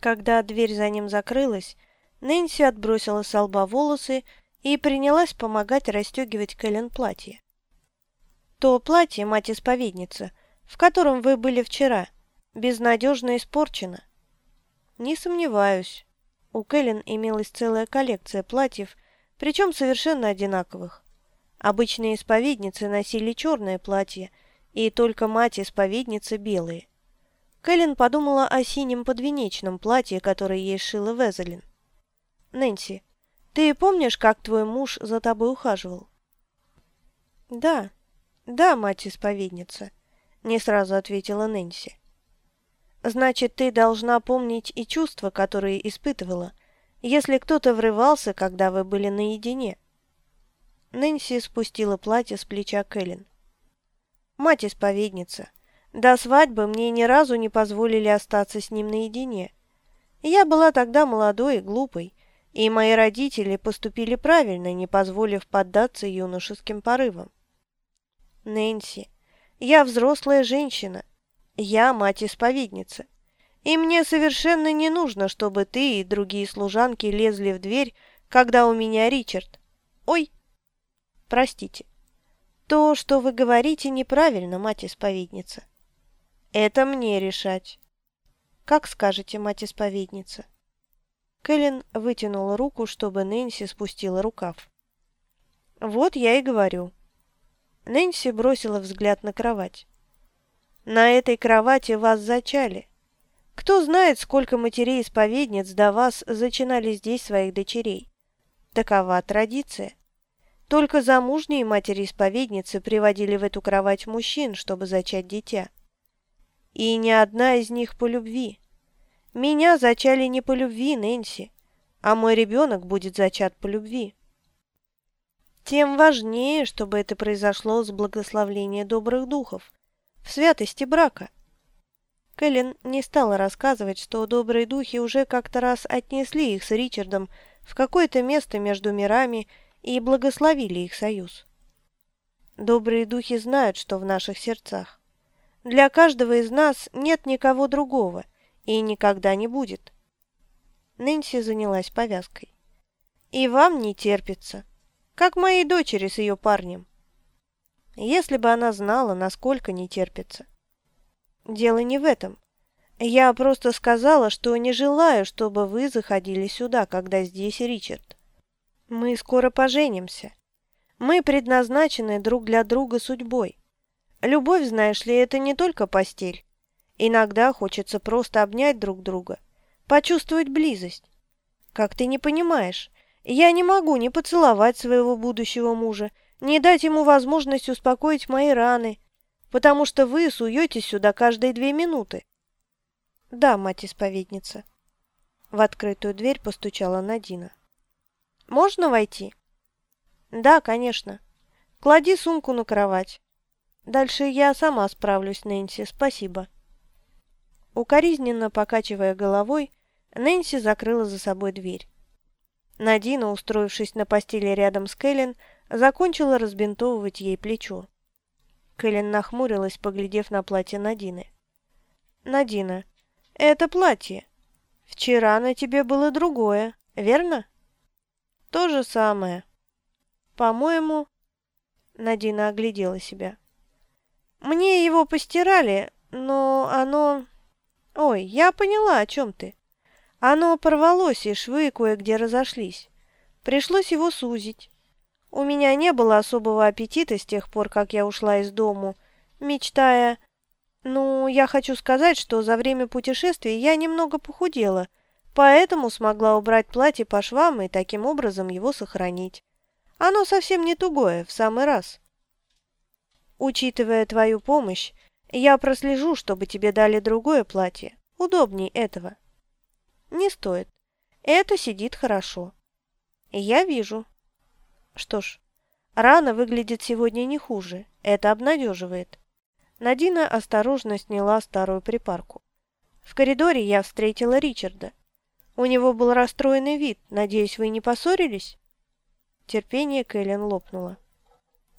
Когда дверь за ним закрылась, Нэнси отбросила с лба волосы и принялась помогать расстегивать Кэлен платье. «То платье, мать-исповедница, в котором вы были вчера, безнадежно испорчено». «Не сомневаюсь». У Кэлен имелась целая коллекция платьев, причем совершенно одинаковых. Обычные исповедницы носили черное платье, и только мать-исповедницы белые. Кэлен подумала о синем подвенечном платье, которое ей шила Везелин. «Нэнси, ты помнишь, как твой муж за тобой ухаживал?» «Да, да, мать-исповедница», — не сразу ответила Нэнси. «Значит, ты должна помнить и чувства, которые испытывала, если кто-то врывался, когда вы были наедине». Нэнси спустила платье с плеча Кэлен. «Мать-исповедница, до свадьбы мне ни разу не позволили остаться с ним наедине. Я была тогда молодой и глупой, и мои родители поступили правильно, не позволив поддаться юношеским порывам. Нэнси, я взрослая женщина, я мать-исповедница, и мне совершенно не нужно, чтобы ты и другие служанки лезли в дверь, когда у меня Ричард. Ой, простите. То, что вы говорите, неправильно, мать-исповедница. Это мне решать. Как скажете, мать-исповедница. Кэлен вытянула руку, чтобы Нэнси спустила рукав. «Вот я и говорю». Нэнси бросила взгляд на кровать. «На этой кровати вас зачали. Кто знает, сколько матерей-исповедниц до вас зачинали здесь своих дочерей. Такова традиция. Только замужние матери-исповедницы приводили в эту кровать мужчин, чтобы зачать дитя. И ни одна из них по любви. Меня зачали не по любви, Нэнси, а мой ребенок будет зачат по любви. Тем важнее, чтобы это произошло с благословления добрых духов, в святости брака. Кэлен не стала рассказывать, что добрые духи уже как-то раз отнесли их с Ричардом в какое-то место между мирами и благословили их союз. Добрые духи знают, что в наших сердцах. Для каждого из нас нет никого другого и никогда не будет. Нэнси занялась повязкой. И вам не терпится, как моей дочери с ее парнем. Если бы она знала, насколько не терпится. Дело не в этом. Я просто сказала, что не желаю, чтобы вы заходили сюда, когда здесь Ричард. Мы скоро поженимся. Мы предназначены друг для друга судьбой. Любовь, знаешь ли, это не только постель. Иногда хочется просто обнять друг друга, почувствовать близость. Как ты не понимаешь, я не могу не поцеловать своего будущего мужа, не дать ему возможность успокоить мои раны, потому что вы суетесь сюда каждые две минуты. Да, мать-исповедница. В открытую дверь постучала Надина. Можно войти? Да, конечно. Клади сумку на кровать. Дальше я сама справлюсь, Нэнси, спасибо». Укоризненно покачивая головой, Нэнси закрыла за собой дверь. Надина, устроившись на постели рядом с Кэлен, закончила разбинтовывать ей плечо. Кэлен нахмурилась, поглядев на платье Надины. «Надина, это платье. Вчера на тебе было другое, верно?» «То же самое. По-моему...» Надина оглядела себя. Мне его постирали, но оно... Ой, я поняла, о чем ты. Оно порвалось, и швы кое-где разошлись. Пришлось его сузить. У меня не было особого аппетита с тех пор, как я ушла из дому, мечтая... Ну, я хочу сказать, что за время путешествия я немного похудела, поэтому смогла убрать платье по швам и таким образом его сохранить. Оно совсем не тугое, в самый раз. Учитывая твою помощь, я прослежу, чтобы тебе дали другое платье, удобней этого. Не стоит. Это сидит хорошо. Я вижу. Что ж, рана выглядит сегодня не хуже. Это обнадеживает. Надина осторожно сняла старую припарку. В коридоре я встретила Ричарда. У него был расстроенный вид. Надеюсь, вы не поссорились? Терпение Кэлен лопнуло.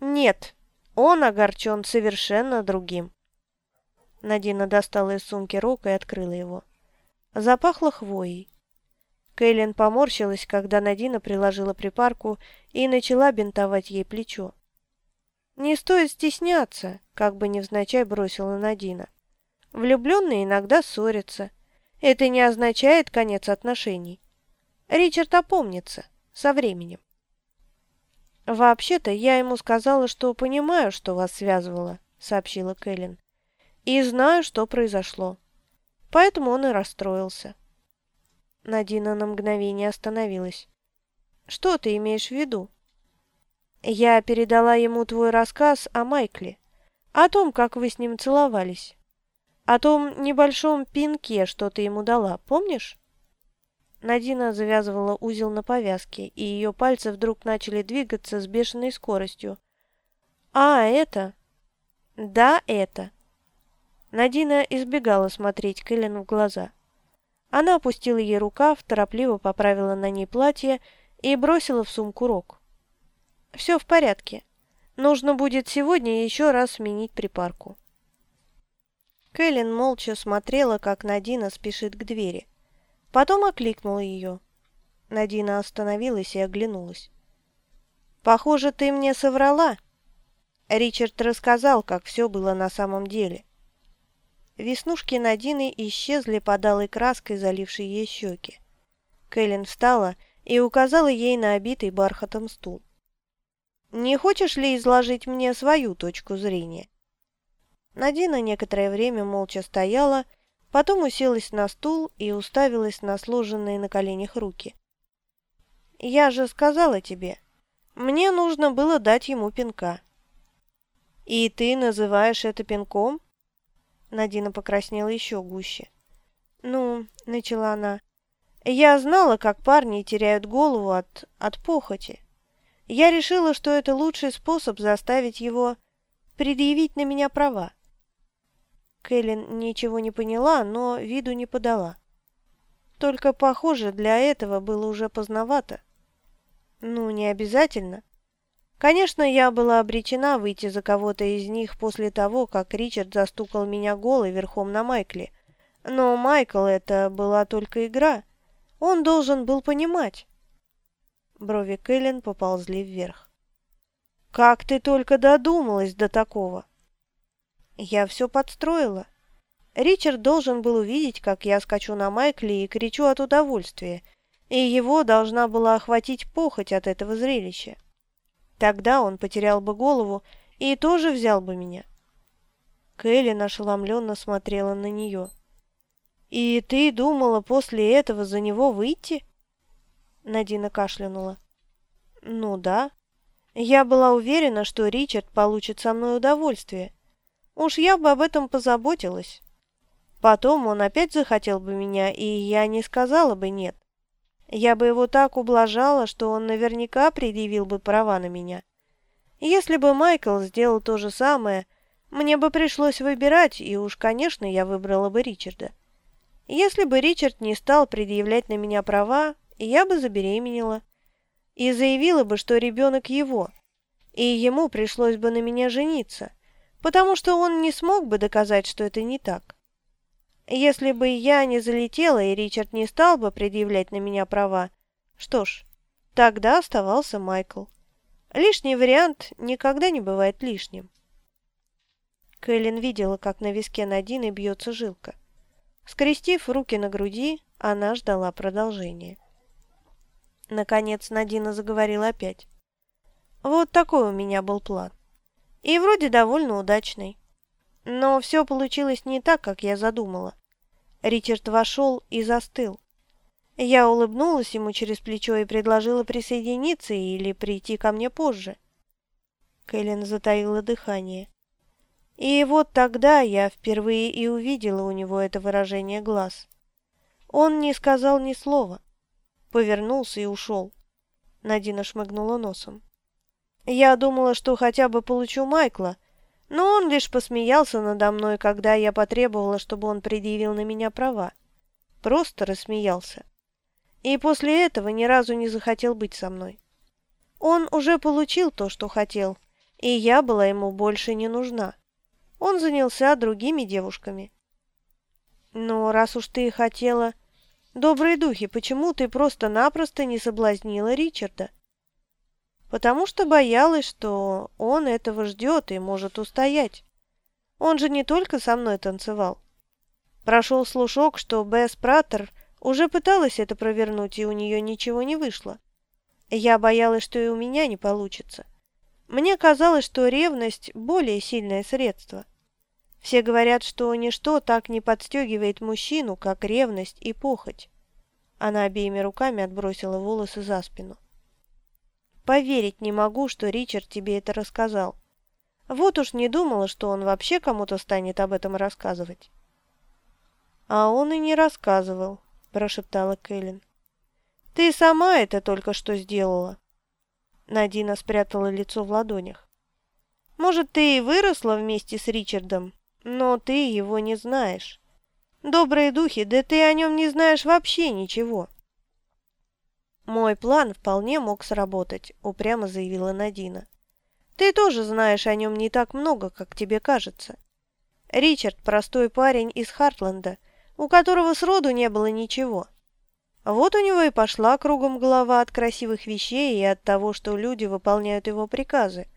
«Нет», он огорчен совершенно другим. Надина достала из сумки рог и открыла его. Запахло хвоей. Кэлен поморщилась, когда Надина приложила припарку и начала бинтовать ей плечо. «Не стоит стесняться», — как бы невзначай бросила Надина. «Влюбленные иногда ссорятся. Это не означает конец отношений. Ричард опомнится со временем». «Вообще-то я ему сказала, что понимаю, что вас связывало», — сообщила Кэлен. «И знаю, что произошло. Поэтому он и расстроился». Надина на мгновение остановилась. «Что ты имеешь в виду?» «Я передала ему твой рассказ о Майкле, о том, как вы с ним целовались, о том небольшом пинке, что ты ему дала, помнишь?» Надина завязывала узел на повязке, и ее пальцы вдруг начали двигаться с бешеной скоростью. «А, это?» «Да, это». Надина избегала смотреть Кэлен в глаза. Она опустила ей рукав, торопливо поправила на ней платье и бросила в сумку рог. «Все в порядке. Нужно будет сегодня еще раз сменить припарку». Кэлен молча смотрела, как Надина спешит к двери. Потом окликнула ее. Надина остановилась и оглянулась. «Похоже, ты мне соврала». Ричард рассказал, как все было на самом деле. Веснушки Надины исчезли под алой краской, залившей ей щеки. Кэлен встала и указала ей на обитый бархатом стул. «Не хочешь ли изложить мне свою точку зрения?» Надина некоторое время молча стояла, потом уселась на стул и уставилась на сложенные на коленях руки. «Я же сказала тебе, мне нужно было дать ему пинка». «И ты называешь это пинком?» Надина покраснела еще гуще. «Ну, — начала она, — я знала, как парни теряют голову от, от похоти. Я решила, что это лучший способ заставить его предъявить на меня права. Кэлен ничего не поняла, но виду не подала. Только, похоже, для этого было уже поздновато. Ну, не обязательно. Конечно, я была обречена выйти за кого-то из них после того, как Ричард застукал меня голой верхом на Майкле. Но Майкл — это была только игра. Он должен был понимать. Брови Кэлен поползли вверх. «Как ты только додумалась до такого?» «Я все подстроила. Ричард должен был увидеть, как я скачу на Майкле и кричу от удовольствия, и его должна была охватить похоть от этого зрелища. Тогда он потерял бы голову и тоже взял бы меня. Кэлен ошеломленно смотрела на нее. «И ты думала после этого за него выйти?» Надина кашлянула. «Ну да. Я была уверена, что Ричард получит со мной удовольствие. Уж я бы об этом позаботилась. Потом он опять захотел бы меня, и я не сказала бы «нет». Я бы его так ублажала, что он наверняка предъявил бы права на меня. Если бы Майкл сделал то же самое, мне бы пришлось выбирать, и уж, конечно, я выбрала бы Ричарда. Если бы Ричард не стал предъявлять на меня права, я бы забеременела. И заявила бы, что ребенок его, и ему пришлось бы на меня жениться, потому что он не смог бы доказать, что это не так. Если бы я не залетела, и Ричард не стал бы предъявлять на меня права, что ж, тогда оставался Майкл. Лишний вариант никогда не бывает лишним. Кэлен видела, как на виске Надины бьется жилка. Скрестив руки на груди, она ждала продолжения. Наконец Надина заговорила опять. «Вот такой у меня был план. И вроде довольно удачный. Но все получилось не так, как я задумала. Ричард вошел и застыл. Я улыбнулась ему через плечо и предложила присоединиться или прийти ко мне позже. Кэлен затаила дыхание. И вот тогда я впервые и увидела у него это выражение глаз. Он не сказал ни слова. Повернулся и ушел. Надина шмыгнула носом. Я думала, что хотя бы получу Майкла, но он лишь посмеялся надо мной, когда я потребовала, чтобы он предъявил на меня права. Просто рассмеялся. И после этого ни разу не захотел быть со мной. Он уже получил то, что хотел, и я была ему больше не нужна. Он занялся другими девушками. Но раз уж ты хотела... Добрые духи, почему ты просто-напросто не соблазнила Ричарда? Потому что боялась, что он этого ждет и может устоять. Он же не только со мной танцевал. Прошел слушок, что Бесс Праттер уже пыталась это провернуть, и у нее ничего не вышло. Я боялась, что и у меня не получится. Мне казалось, что ревность – более сильное средство. Все говорят, что ничто так не подстегивает мужчину, как ревность и похоть. Она обеими руками отбросила волосы за спину. Поверить не могу, что Ричард тебе это рассказал. Вот уж не думала, что он вообще кому-то станет об этом рассказывать. А он и не рассказывал, прошептала Кэлен. Ты сама это только что сделала. Надина спрятала лицо в ладонях. Может, ты и выросла вместе с Ричардом, но ты его не знаешь. Добрые духи, да ты о нем не знаешь вообще ничего. «Мой план вполне мог сработать», — упрямо заявила Надина. «Ты тоже знаешь о нем не так много, как тебе кажется. Ричард – простой парень из Хартленда, у которого сроду не было ничего. Вот у него и пошла кругом голова от красивых вещей и от того, что люди выполняют его приказы.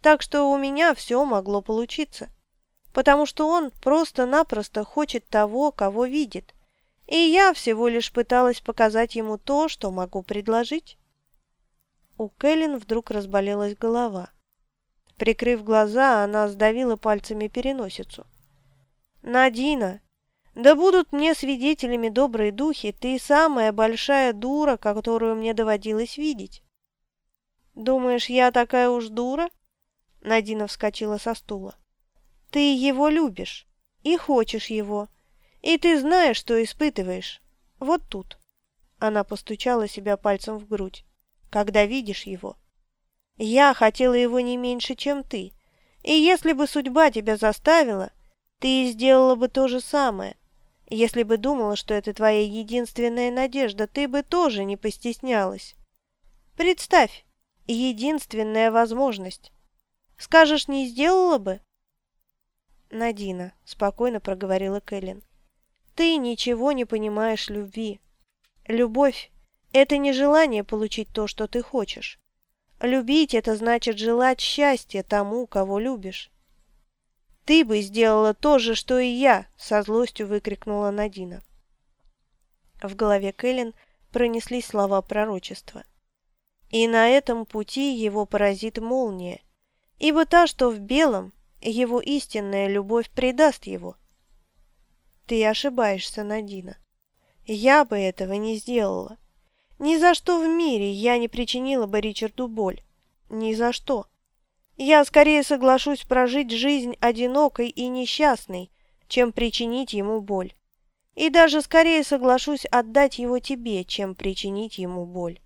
Так что у меня все могло получиться. Потому что он просто-напросто хочет того, кого видит» и я всего лишь пыталась показать ему то, что могу предложить. У Кэлен вдруг разболелась голова. Прикрыв глаза, она сдавила пальцами переносицу. «Надина, да будут мне свидетелями добрые духи, ты самая большая дура, которую мне доводилось видеть». «Думаешь, я такая уж дура?» Надина вскочила со стула. «Ты его любишь и хочешь его, и ты знаешь, что испытываешь. Вот тут. Она постучала себя пальцем в грудь. Когда видишь его. Я хотела его не меньше, чем ты. И если бы судьба тебя заставила, ты сделала бы то же самое. Если бы думала, что это твоя единственная надежда, ты бы тоже не постеснялась. Представь, единственная возможность. Скажешь, не сделала бы? Надина, спокойно проговорила Кэлен. Ты ничего не понимаешь любви. Любовь – это не желание получить то, что ты хочешь. Любить – это значит желать счастья тому, кого любишь. «Ты бы сделала то же, что и я!» – со злостью выкрикнула Надина. В голове Кэлен пронеслись слова пророчества. И на этом пути его поразит молния, ибо та, что в белом, его истинная любовь предаст его – ты ошибаешься, Надина. Я бы этого не сделала. Ни за что в мире я не причинила бы Ричарду боль. Ни за что. Я скорее соглашусь прожить жизнь одинокой и несчастной, чем причинить ему боль. И даже скорее соглашусь отдать его тебе, чем причинить ему боль.